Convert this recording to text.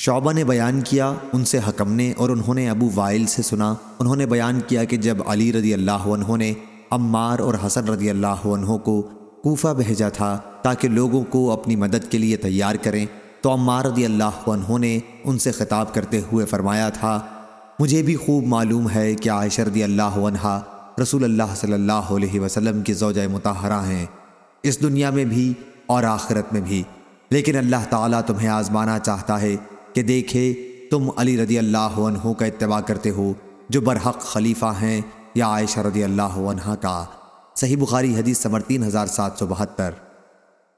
شعبہ نے بیان کیا، ان سے حکم نے اور انہوں نے ابو وائل سے سنا۔ انہوں نے بیان کیا کہ جب علی رضی اللہ عنہ نے عمار اور حسن رضی اللہ عنہ کو کوفہ بھیجا تھا تاکہ لوگوں کو اپنی مدد کے لیے تیار کریں، تو عمار رضی اللہ عنہ نے ان سے خطاب کرتے ہوئے فرمایا تھا، مجھے بھی خوب معلوم ہے کہ عائشہ رضی اللہ عنہ رسول اللہ صلی اللہ علیہ وسلم کی زوجہ متحرہ ہیں۔ اس دنیا میں بھی اور آخرت میں بھی۔ لیکن اللہ تعالیٰ تمہیں آزمانا چاہتا ہے کہ دیکھے تم علی رضی اللہ عنہ کا اتباع کرتے ہو، جو برحق خلیفہ ہیں، یا عائشہ رضی اللہ عنہ کا۔ صحیح بخاری حدیث سمر تین ہزار سات سو بہتر۔